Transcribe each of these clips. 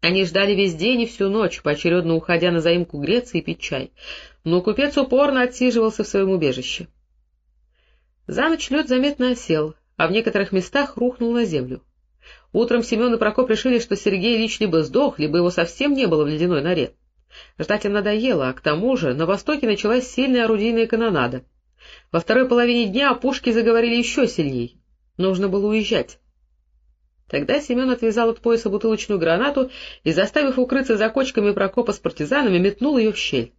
Они ждали весь день и всю ночь, поочередно уходя на заимку греться и пить чай, но купец упорно отсиживался в своем убежище. За ночь лед заметно осел, а в некоторых местах рухнул на землю. Утром Семен и Прокоп решили, что Сергей Ильич либо сдох, либо его совсем не было в ледяной норе. Ждать им надоело, а к тому же на востоке началась сильная орудийная канонада. Во второй половине дня пушки заговорили еще сильней. Нужно было уезжать. Тогда Семен отвязал от пояса бутылочную гранату и, заставив укрыться за кочками Прокопа с партизанами, метнул ее в щель.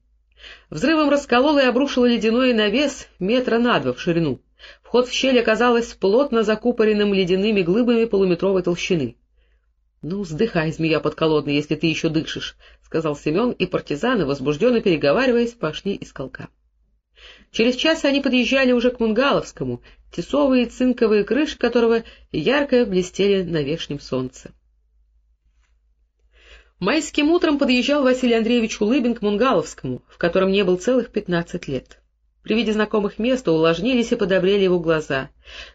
Взрывом расколол и обрушил ледяной навес метра на два в ширину. Вход в щель оказалась плотно закупоренным ледяными глыбами полуметровой толщины. — Ну, вздыхай, змея подколодная, если ты еще дышишь, — сказал Семен, и партизаны, возбужденно переговариваясь, пошли из колка. Через час они подъезжали уже к Мунгаловскому, тесовые цинковые крыши которого ярко блестели на вешнем солнце. Майским утром подъезжал Василий Андреевич Улыбин к Мунгаловскому, в котором не был целых пятнадцать лет. При виде знакомых мест увлажнились и подобрели его глаза.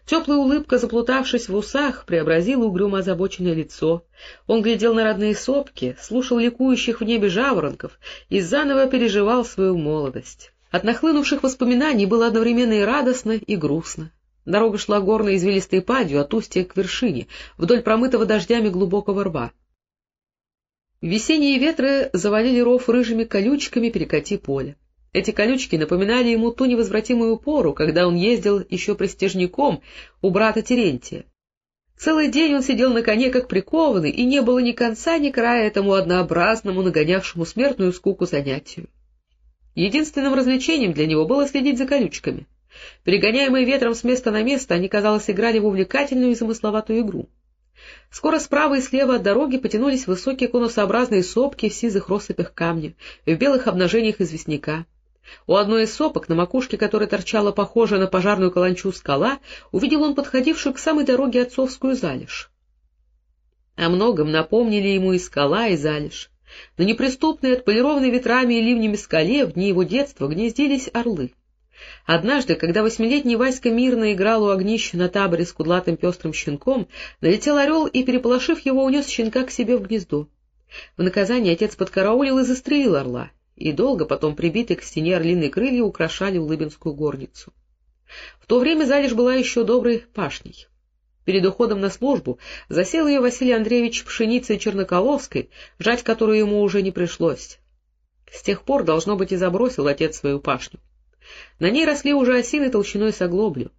Теплая улыбка, заплутавшись в усах, преобразила угрюмо озабоченное лицо. Он глядел на родные сопки, слушал ликующих в небе жаворонков и заново переживал свою молодость. От нахлынувших воспоминаний было одновременно и радостно, и грустно. Дорога шла горной извилистой падью от устья к вершине, вдоль промытого дождями глубокого рва. Весенние ветры завалили ров рыжими колючками перекати поля. Эти колючки напоминали ему ту невозвратимую пору, когда он ездил еще престижником у брата Терентия. Целый день он сидел на коне, как прикованный, и не было ни конца, ни края этому однообразному, нагонявшему смертную скуку занятию. Единственным развлечением для него было следить за колючками. Перегоняемые ветром с места на место, они, казалось, играли в увлекательную и замысловатую игру. Скоро справа и слева от дороги потянулись высокие конусообразные сопки в сизых россыпях камня, в белых обнажениях известняка. У одной из сопок, на макушке которой торчала похожая на пожарную каланчу скала, увидел он подходившую к самой дороге отцовскую залежь. О многом напомнили ему и скала, и залежь. На неприступной, отполированной ветрами и ливнями скале в дни его детства гнездились орлы. Однажды, когда восьмилетний Васька мирно играл у огнища на таборе с кудлатым пестрым щенком, налетел орел и, переполошив его, унес щенка к себе в гнездо. В наказание отец подкараулил и застрелил орла, и долго потом прибитые к стене орлиные крылья украшали улыбинскую горницу. В то время Залежь была еще доброй пашней. Перед уходом на службу засел ее Василий Андреевич пшеницей черноколовской, жать которую ему уже не пришлось. С тех пор, должно быть, и забросил отец свою пашню. На ней росли уже осины толщиной с оглоблю,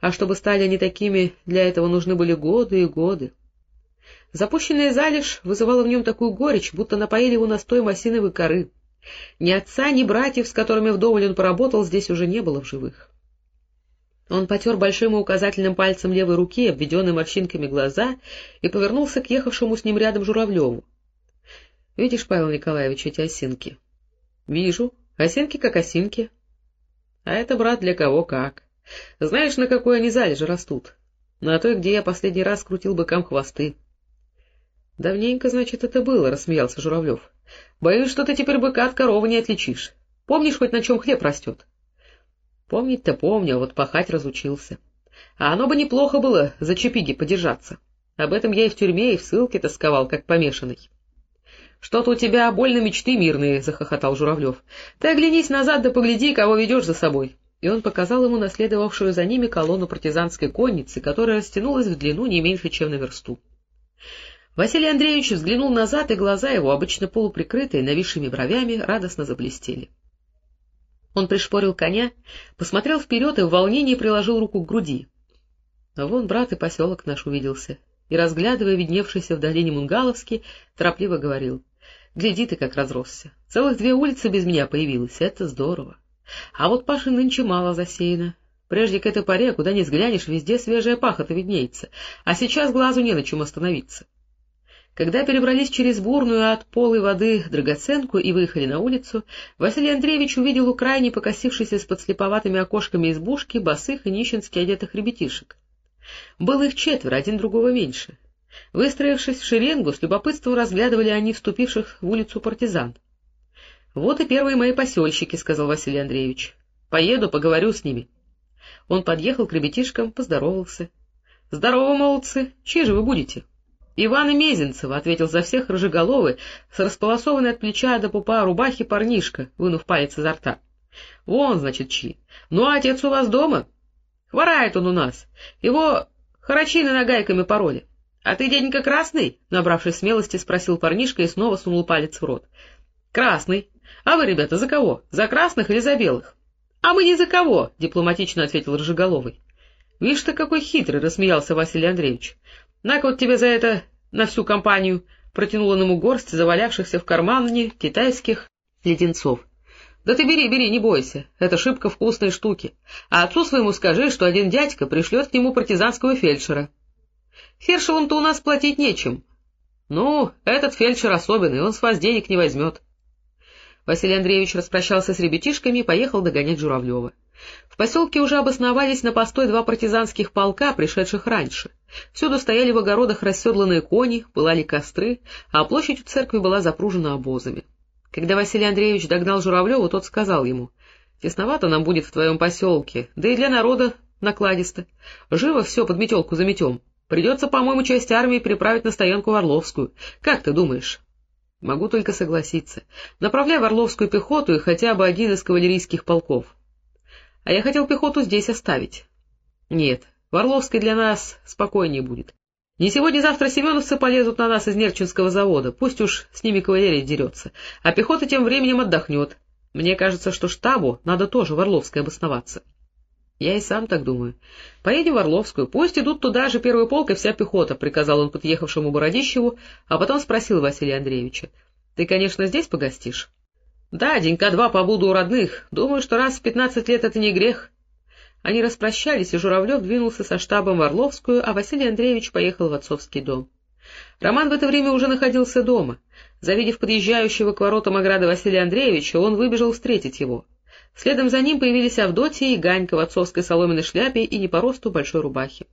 а чтобы стали они такими, для этого нужны были годы и годы. Запущенная залежь вызывала в нем такую горечь, будто напоили его настоем осиновой коры. Ни отца, ни братьев, с которыми вдоволь он поработал, здесь уже не было в живых. Он потер большим и указательным пальцем левой руки, обведенной морщинками глаза, и повернулся к ехавшему с ним рядом Журавлеву. — Видишь, Павел Николаевич, эти осинки? — Вижу. Осинки как осинки. — А это, брат, для кого как. Знаешь, на какой они залежи растут? На той, где я последний раз крутил быкам хвосты. — Давненько, значит, это было, — рассмеялся Журавлев. — Боюсь, что ты теперь быка от коровы не отличишь. Помнишь хоть, на чем хлеб растет? Помнить-то помню, а вот пахать разучился. А оно бы неплохо было за чепиги подержаться. Об этом я и в тюрьме, и в ссылке тосковал, как помешанный. — Что-то у тебя больно мечты мирные, — захохотал Журавлев. — Ты оглянись назад да погляди, кого ведешь за собой. И он показал ему наследовавшую за ними колонну партизанской конницы, которая растянулась в длину не меньше, чем на версту. Василий Андреевич взглянул назад, и глаза его, обычно полуприкрытые, нависшими бровями, радостно заблестели. Он пришпорил коня, посмотрел вперед и в волнении приложил руку к груди. А вон брат и поселок наш увиделся, и, разглядывая видневшийся в долине Мунгаловский, торопливо говорил. — Гляди ты, как разросся. Целых две улицы без меня появилось, это здорово. А вот Паши нынче мало засеяно. Прежде к этой поре, куда ни взглянешь, везде свежая пахота виднеется, а сейчас глазу не на чем остановиться. Когда перебрались через бурную от полой воды драгоценку и выехали на улицу, Василий Андреевич увидел у крайне покосившейся с подслеповатыми окошками избушки босых и нищенски одетых ребятишек. Было их четверо, один другого меньше. Выстроившись в шеренгу, с любопытством разглядывали они вступивших в улицу партизан. — Вот и первые мои посельщики, — сказал Василий Андреевич. — Поеду, поговорю с ними. Он подъехал к ребятишкам, поздоровался. — Здорово, молодцы! Чьи же вы будете? —— Ивана Мезенцева, — ответил за всех рыжеголовый, с располосованной от плеча до пупа рубахи парнишка, вынув палец изо рта. — Вон, значит, чьи. Ну, а отец у вас дома? — Хворает он у нас. Его харачины нагайками пороли. — А ты, дяденька, красный? — набравшись смелости, спросил парнишка и снова сунул палец в рот. — Красный. А вы, ребята, за кого? За красных или за белых? — А мы не за кого, — дипломатично ответил Рыжеголовый. — Видишь ты, какой хитрый, — рассмеялся Василий Андреевич. — На-ка вот тебе за это на всю компанию, — протянул он ему горсть завалявшихся в кармане китайских леденцов. — Да ты бери, бери, не бойся, это шибко вкусные штуки. А отцу своему скажи, что один дядька пришлет к нему партизанского фельдшера. Фельдшером-то у нас платить нечем. Ну, этот фельдшер особенный, он с вас денег не возьмет. Василий Андреевич распрощался с ребятишками и поехал догонять Журавлева. В поселке уже обосновались на постой два партизанских полка, пришедших раньше. Всюду стояли в огородах расседланные кони, пылали костры, а площадь у церкви была запружена обозами. Когда Василий Андреевич догнал Журавлева, тот сказал ему, — Тесновато нам будет в твоем поселке, да и для народа накладисто. Живо все под метелку заметем. Придется, по-моему, часть армии переправить на стоянку в Орловскую. Как ты думаешь? — Могу только согласиться. Направляй в Орловскую пехоту и хотя бы один из кавалерийских полков. — А я хотел пехоту здесь оставить. — Нет, в Орловской для нас спокойнее будет. Не сегодня-завтра семеновцы полезут на нас из Нерчинского завода, пусть уж с ними кавалерия дерется, а пехота тем временем отдохнет. Мне кажется, что штабу надо тоже в Орловской обосноваться. — Я и сам так думаю. Поедем в Орловскую, пусть идут туда же первый полк вся пехота, — приказал он подъехавшему Бородищеву, а потом спросил Василия Андреевича. — Ты, конечно, здесь погостишь? — Да, денька-два побуду у родных. Думаю, что раз в пятнадцать лет это не грех. Они распрощались, и Журавлев двинулся со штабом в Орловскую, а Василий Андреевич поехал в отцовский дом. Роман в это время уже находился дома. Завидев подъезжающего к воротам ограды Василия Андреевича, он выбежал встретить его. Следом за ним появились Авдотья и Ганька в отцовской соломенной шляпе и не по росту большой рубахе.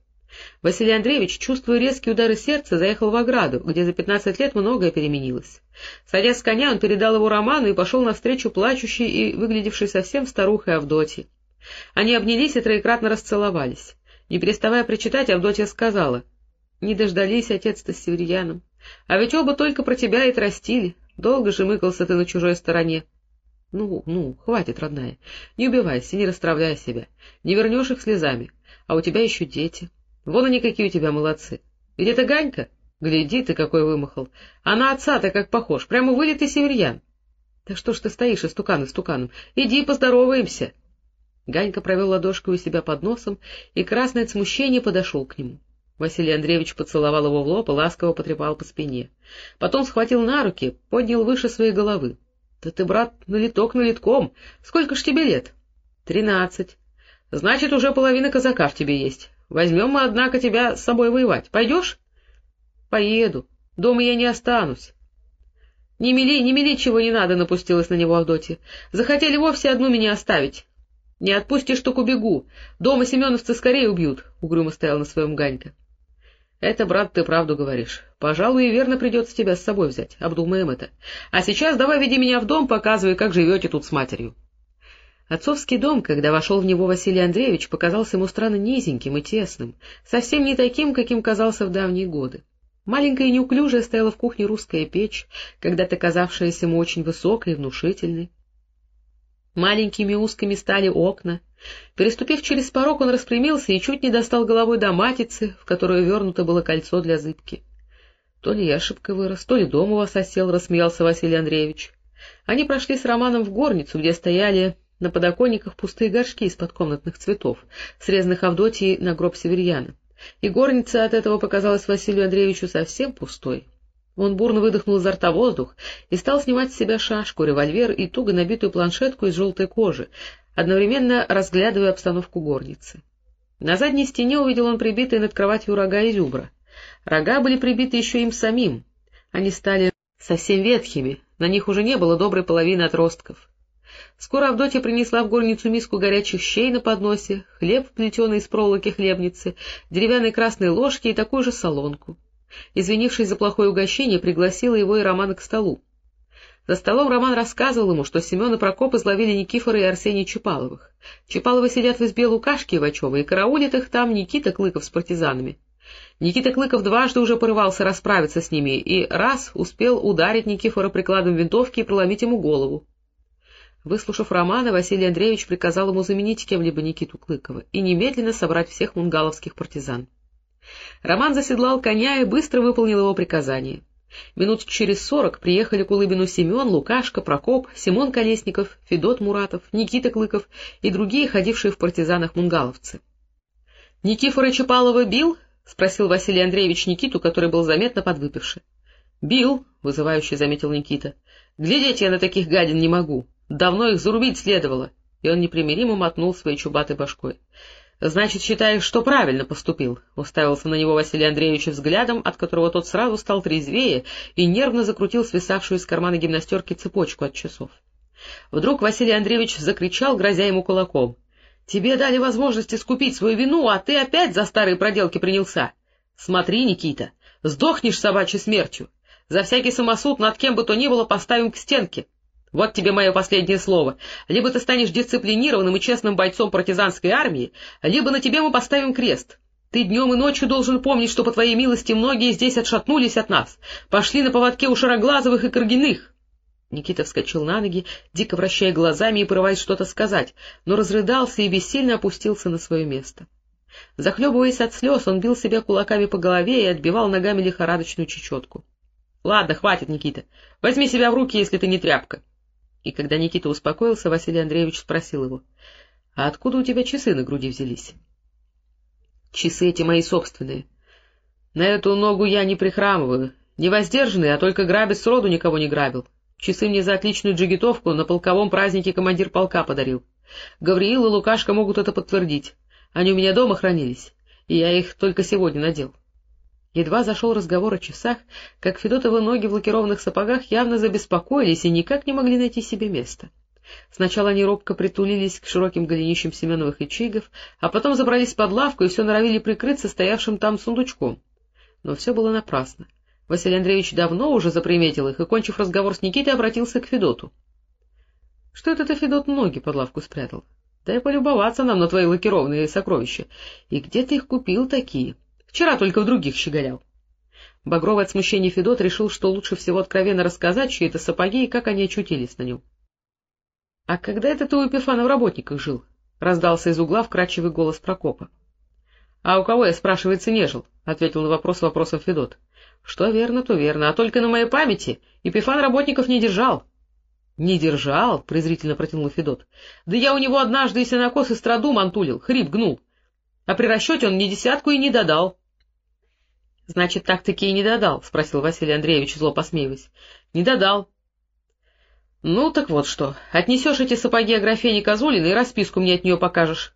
Василий Андреевич, чувствуя резкие удары сердца, заехал в ограду, где за пятнадцать лет многое переменилось. Садясь с коня, он передал его Роману и пошел навстречу плачущей и выглядевшей совсем старухой Авдотье. Они обнялись и троекратно расцеловались. Не переставая причитать, Авдотья сказала, — Не дождались отец-то с северьяном. А ведь оба только про тебя и тростили. Долго же мыкался ты на чужой стороне. Ну, ну, хватит, родная. Не убивайся, не расстравляй себя. Не вернешь их слезами. А у тебя еще дети. Вон они какие у тебя молодцы. Ведь это Ганька? Гляди ты, какой вымахал. А на отца-то как похож, прямо вылитый северьян. Да что ж ты стоишь, истукан истуканом? Иди поздороваемся. Ганька провел ладошкой у себя под носом, и красное от смущения подошел к нему. Василий Андреевич поцеловал его в лоб и ласково потрепал по спине. Потом схватил на руки, поднял выше своей головы. — Да ты, брат, налиток налитком. Сколько ж тебе лет? — Тринадцать. — Значит, уже половина казака в тебе есть. Возьмем мы, однако, тебя с собой воевать. Пойдешь? — Поеду. Дома я не останусь. — Не мели, не мели, чего не надо, — напустилась на него Авдотья. — Захотели вовсе одну меня оставить. — Не отпустишь, так убегу. Дома семеновцы скорее убьют, — угрюмо стоял на своем Ганька. Это, брат, ты правду говоришь. Пожалуй, и верно придется тебя с собой взять. Обдумаем это. А сейчас давай веди меня в дом, показывай, как живете тут с матерью. Отцовский дом, когда вошел в него Василий Андреевич, показался ему странно низеньким и тесным, совсем не таким, каким казался в давние годы. Маленькая и неуклюжая стояла в кухне русская печь, когда-то казавшаяся ему очень высокой и внушительной. Маленькими узкими стали окна. Переступив через порог, он распрямился и чуть не достал головой до матицы, в которую вернуто было кольцо для зыбки. — То ли я ошибка вырос, то ли дом у вас осел, — рассмеялся Василий Андреевич. Они прошли с Романом в горницу, где стояли на подоконниках пустые горшки из-под комнатных цветов, срезанных Авдотьей на гроб северьяна. И горница от этого показалась Василию Андреевичу совсем пустой. Он бурно выдохнул изо рта воздух и стал снимать с себя шашку, револьвер и туго набитую планшетку из желтой кожи, одновременно разглядывая обстановку горницы. На задней стене увидел он прибитые над кроватью рога и зюбра. Рога были прибиты еще им самим. Они стали совсем ветхими, на них уже не было доброй половины отростков. Скоро Авдотья принесла в горницу миску горячих щей на подносе, хлеб, плетеный из проволоки хлебницы, деревянные красные ложки и такую же солонку. Извинившись за плохое угощение, пригласила его и Романа к столу. За столом Роман рассказывал ему, что Семен и Прокоп изловили Никифора и Арсения Чапаловых. Чапаловы сидят в избе Лукашки Ивачева, и караулит их там Никита Клыков с партизанами. Никита Клыков дважды уже порывался расправиться с ними и раз успел ударить Никифора прикладом винтовки и проломить ему голову. Выслушав Романа, Василий Андреевич приказал ему заменить кем-либо Никиту Клыкова и немедленно собрать всех мунгаловских партизан. Роман заседлал коня и быстро выполнил его приказание. Минут через сорок приехали к Улыбину Семен, Лукашка, Прокоп, Симон Колесников, Федот Муратов, Никита Клыков и другие ходившие в партизанах мунгаловцы. — Никифора Чапалова бил? — спросил Василий Андреевич Никиту, который был заметно подвыпивший. — Бил, — вызывающе заметил Никита. — Глядеть я на таких гадин не могу. Давно их зарубить следовало. И он непримиримо мотнул своей чубатой башкой. — Значит, считаешь, что правильно поступил? — уставился на него Василий Андреевич взглядом, от которого тот сразу стал трезвее и нервно закрутил свисавшую из кармана гимнастерки цепочку от часов. Вдруг Василий Андреевич закричал, грозя ему кулаком. Тебе дали возможность искупить свою вину, а ты опять за старые проделки принялся. Смотри, Никита, сдохнешь собачьей смертью. За всякий самосуд над кем бы то ни было поставим к стенке. Вот тебе мое последнее слово. Либо ты станешь дисциплинированным и честным бойцом партизанской армии, либо на тебе мы поставим крест. Ты днем и ночью должен помнить, что по твоей милости многие здесь отшатнулись от нас, пошли на поводке у Шароглазовых и Каргиных. Никита вскочил на ноги, дико вращая глазами и порываясь что-то сказать, но разрыдался и бессильно опустился на свое место. Захлебываясь от слез, он бил себя кулаками по голове и отбивал ногами лихорадочную чечетку. — Ладно, хватит, Никита. Возьми себя в руки, если ты не тряпка. И когда Никита успокоился, Василий Андреевич спросил его. — А откуда у тебя часы на груди взялись? — Часы эти мои собственные. На эту ногу я не прихрамываю. Не воздержанный, а только грабец сроду никого не грабил. Часы мне за отличную джигитовку на полковом празднике командир полка подарил. Гавриил и Лукашка могут это подтвердить. Они у меня дома хранились, и я их только сегодня надел. Едва зашел разговор о часах, как Федотовы ноги в лакированных сапогах явно забеспокоились и никак не могли найти себе места. Сначала они робко притулились к широким голенищам Семеновых ячейгов, а потом забрались под лавку и все норовили прикрыться стоявшим там сундучком. Но все было напрасно. Василий Андреевич давно уже заприметил их и, кончив разговор с Никитой, обратился к Федоту. — Что это ты, Федот, ноги под лавку спрятал? Дай полюбоваться нам на твои лакированные сокровища. И где ты их купил такие? Вчера только в других щеголял. Багровый от смущения Федот решил, что лучше всего откровенно рассказать, чьи это сапоги и как они очутились на нем. — А когда это ты у Эпифана в работниках жил? — раздался из угла вкрадчивый голос Прокопа. — А у кого, я, спрашивается, не жил? — ответил на вопрос вопросом Федот. Что верно, то верно, а только на моей памяти Епифан работников не держал. — Не держал? — презрительно протянул Федот. — Да я у него однажды и сенокос и страду мантулил, хрип гнул. А при расчете он ни десятку и не додал. — Значит, так-таки и не додал? — спросил Василий Андреевич, зло посмеиваясь. — Не додал. — Ну, так вот что. Отнесешь эти сапоги Аграфене Козулиной и расписку мне от нее покажешь.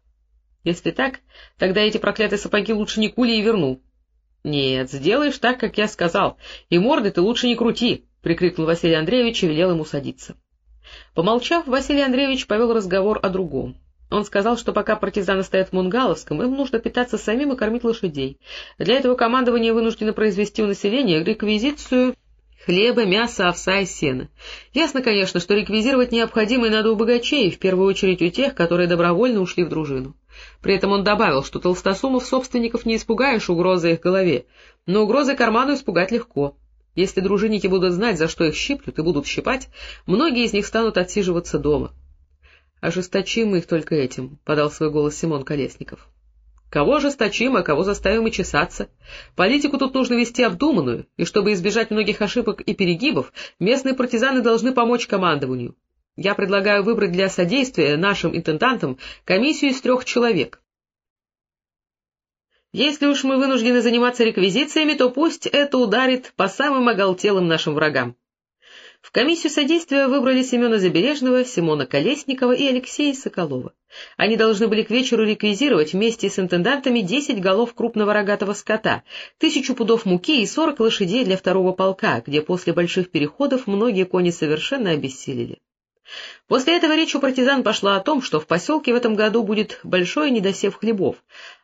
Если так, тогда эти проклятые сапоги лучше не кули и верну. — Нет, сделаешь так, как я сказал, и морды ты лучше не крути, — прикрикнул Василий Андреевич и велел ему садиться. Помолчав, Василий Андреевич повел разговор о другом. Он сказал, что пока партизаны стоят в Мунгаловском, им нужно питаться самим и кормить лошадей. Для этого командование вынуждено произвести у населения реквизицию хлеба, мяса, овса и сена. Ясно, конечно, что реквизировать необходимо и надо у богачей, в первую очередь у тех, которые добровольно ушли в дружину. При этом он добавил, что толстосумов собственников не испугаешь угрозой их голове, но угрозой карману испугать легко. Если дружинники будут знать, за что их щиплют и будут щипать, многие из них станут отсиживаться дома. — Ожесточим их только этим, — подал свой голос Симон Колесников. — Кого ожесточим, а кого заставим и чесаться? Политику тут нужно вести обдуманную, и чтобы избежать многих ошибок и перегибов, местные партизаны должны помочь командованию. Я предлагаю выбрать для содействия нашим интендантам комиссию из трех человек. Если уж мы вынуждены заниматься реквизициями, то пусть это ударит по самым оголтелым нашим врагам. В комиссию содействия выбрали Семена Забережного, Симона Колесникова и Алексея Соколова. Они должны были к вечеру реквизировать вместе с интендантами десять голов крупного рогатого скота, тысячу пудов муки и сорок лошадей для второго полка, где после больших переходов многие кони совершенно обессилели. После этого речь у партизан пошла о том, что в поселке в этом году будет большой недосев хлебов,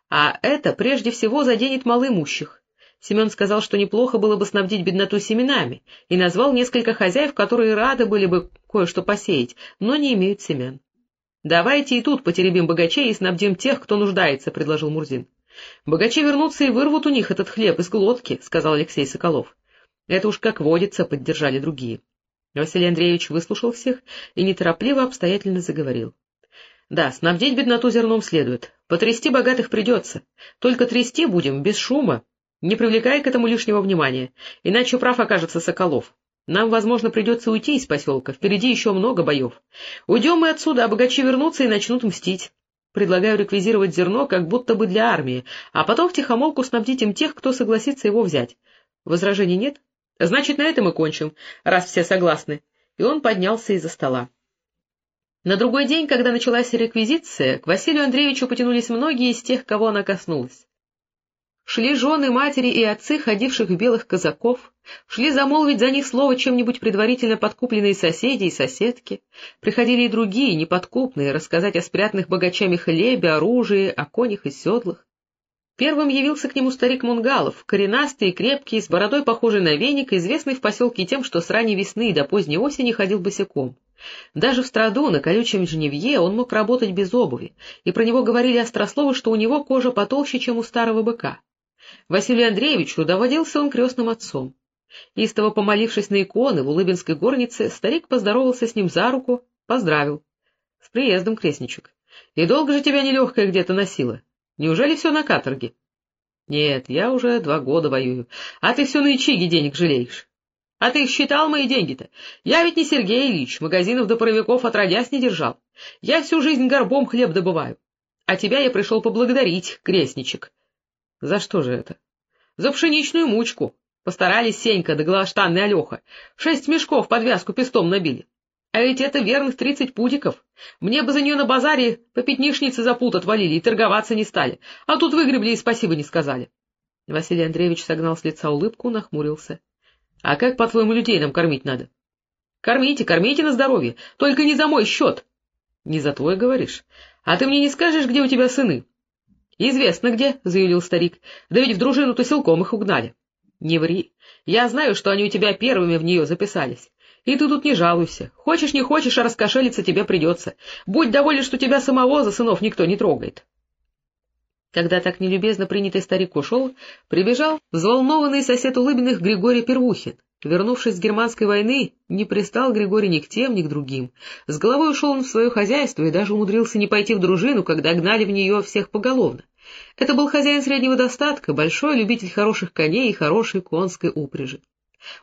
а это прежде всего заденет малоимущих. Семен сказал, что неплохо было бы снабдить бедноту семенами, и назвал несколько хозяев, которые рады были бы кое-что посеять, но не имеют семян. — Давайте и тут потеребим богачей и снабдим тех, кто нуждается, — предложил Мурзин. — Богачи вернутся и вырвут у них этот хлеб из глотки, — сказал Алексей Соколов. — Это уж как водится, — поддержали другие. Василий Андреевич выслушал всех и неторопливо обстоятельно заговорил. — Да, снабдить бедноту зерном следует. Потрясти богатых придется. Только трясти будем без шума, не привлекая к этому лишнего внимания, иначе прав окажется Соколов. Нам, возможно, придется уйти из поселка, впереди еще много боев. Уйдем мы отсюда, а богачи вернутся и начнут мстить. Предлагаю реквизировать зерно как будто бы для армии, а потом втихомолку снабдить им тех, кто согласится его взять. Возражений нет? Значит, на этом и кончим, раз все согласны. И он поднялся из-за стола. На другой день, когда началась реквизиция, к Василию Андреевичу потянулись многие из тех, кого она коснулась. Шли жены, матери и отцы, ходивших в белых казаков, шли замолвить за них слово чем-нибудь предварительно подкупленные соседи и соседки, приходили и другие, неподкупные, рассказать о спрятанных богачами хлебе, оружии, о конях и седлах. Первым явился к нему старик Мунгалов, коренастый и крепкий, с бородой похожий на веник, известный в поселке тем, что с ранней весны до поздней осени ходил босиком. Даже в страду, на колючем жневье, он мог работать без обуви, и про него говорили острословы, что у него кожа потолще, чем у старого быка. Василию Андреевичу доводился он крестным отцом. Истово помолившись на иконы в Улыбинской горнице, старик поздоровался с ним за руку, поздравил. — С приездом, крестничек. И долго же тебя нелегкая где-то носила? Неужели все на каторге? — Нет, я уже два года воюю. А ты все на ичиге денег жалеешь. — А ты считал, мои деньги-то? Я ведь не Сергей Ильич, магазинов до паровиков отродясь не держал. Я всю жизнь горбом хлеб добываю. А тебя я пришел поблагодарить, крестничек. За что же это? За пшеничную мучку. Постарались Сенька да Глаштанный Алеха. Шесть мешков подвязку пестом набили. А ведь это верных тридцать пудиков. Мне бы за нее на базаре по пятнишнице запут отвалили и торговаться не стали. А тут выгребли и спасибо не сказали. Василий Андреевич согнал с лица улыбку, нахмурился. — А как, по-твоему, людей нам кормить надо? — Кормите, кормите на здоровье, только не за мой счет. — Не за твой, говоришь? А ты мне не скажешь, где у тебя сыны? — Известно где, — заявил старик. — Да ведь в дружину-то силком их угнали. — Не ври. Я знаю, что они у тебя первыми в нее записались. И ты тут не жалуйся. Хочешь, не хочешь, а раскошелиться тебе придется. Будь доволен, что тебя самого за сынов никто не трогает. Когда так нелюбезно принятый старик ушел, прибежал взволнованный сосед Улыбиных Григорий Первухин. Вернувшись с германской войны, не пристал Григорий ни к тем, ни к другим. С головой ушел он в свое хозяйство и даже умудрился не пойти в дружину, когда гнали в нее всех поголовно. Это был хозяин среднего достатка, большой любитель хороших коней и хорошей конской упряжи.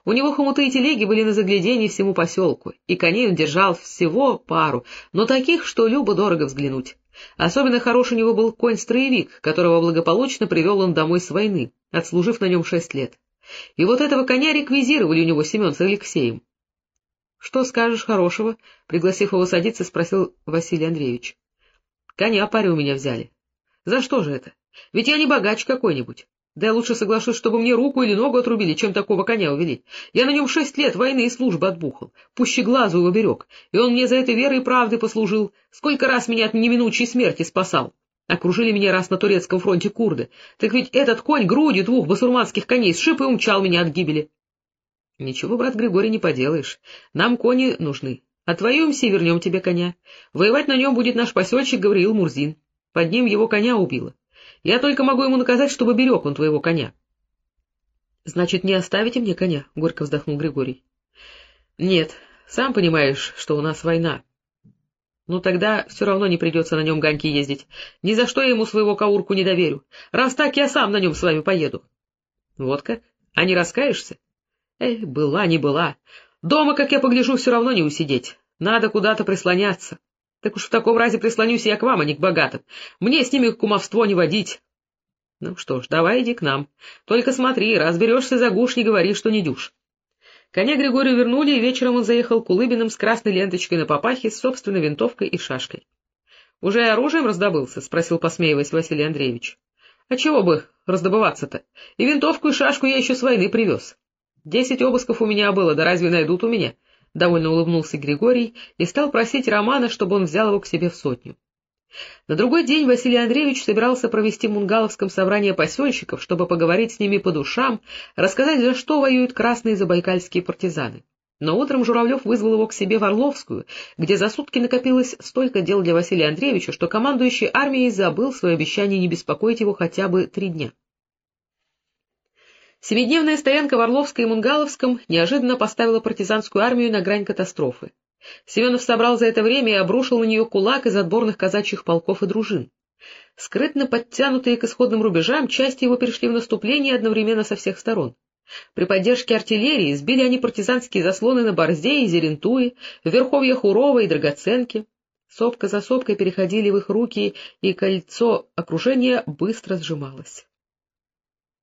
У него хомуты и телеги были на загляденье всему поселку, и коней он держал всего пару, но таких, что любо-дорого взглянуть. Особенно хорош у него был конь-строевик, которого благополучно привел он домой с войны, отслужив на нем шесть лет. И вот этого коня реквизировали у него Семен с Алексеем. — Что скажешь хорошего? — пригласив его садиться, спросил Василий Андреевич. — Коня парю у меня взяли. — За что же это? Ведь я не богач какой-нибудь. Да я лучше соглашусь, чтобы мне руку или ногу отрубили, чем такого коня увели. Я на нем шесть лет войны и службы отбухал, пуще глазу его берег, и он мне за это верой и правды послужил. Сколько раз меня от неминучей смерти спасал. Окружили меня раз на турецком фронте курды. Так ведь этот конь грудью двух басурманских коней сшиб и умчал меня от гибели. — Ничего, брат Григорий, не поделаешь. Нам кони нужны. Отвоюемся и вернем тебе коня. Воевать на нем будет наш посельщик Гавриил Мурзин. Под ним его коня убило. Я только могу ему наказать, чтобы берег он твоего коня. — Значит, не оставите мне коня? — горько вздохнул Григорий. — Нет, сам понимаешь, что у нас война. Ну, тогда все равно не придется на нем Ганьке ездить. Ни за что я ему своего каурку не доверю. Раз так, я сам на нем с вами поеду. Вот как? А не раскаешься? Эх, была не была. Дома, как я погляжу, все равно не усидеть. Надо куда-то прислоняться. Так уж в таком разе прислонюсь я к вам, а не к богатым. Мне с ними кумовство не водить. Ну что ж, давай иди к нам. Только смотри, разберешься за гуш, не говори, что не дюшь. Коня Григорию вернули, и вечером он заехал к Улыбиным с красной ленточкой на папахе, с собственной винтовкой и шашкой. — Уже оружием раздобылся? — спросил, посмеиваясь, Василий Андреевич. — А чего бы раздобываться-то? И винтовку, и шашку я еще с войны привез. Десять обысков у меня было, да разве найдут у меня? — довольно улыбнулся Григорий и стал просить Романа, чтобы он взял его к себе в сотню. На другой день Василий Андреевич собирался провести в Мунгаловском собрание посельщиков, чтобы поговорить с ними по душам, рассказать, за что воюют красные забайкальские партизаны. Но утром Журавлев вызвал его к себе в Орловскую, где за сутки накопилось столько дел для Василия Андреевича, что командующий армией забыл свое обещание не беспокоить его хотя бы три дня. Семидневная стоянка в Орловской и Мунгаловском неожиданно поставила партизанскую армию на грань катастрофы. Семенов собрал за это время и обрушил на нее кулак из отборных казачьих полков и дружин. Скрытно подтянутые к исходным рубежам, части его перешли в наступление одновременно со всех сторон. При поддержке артиллерии сбили они партизанские заслоны на Борзде и Зерентуе, в верховьях Урова и Драгоценки. Сопка за сопкой переходили в их руки, и кольцо окружения быстро сжималось.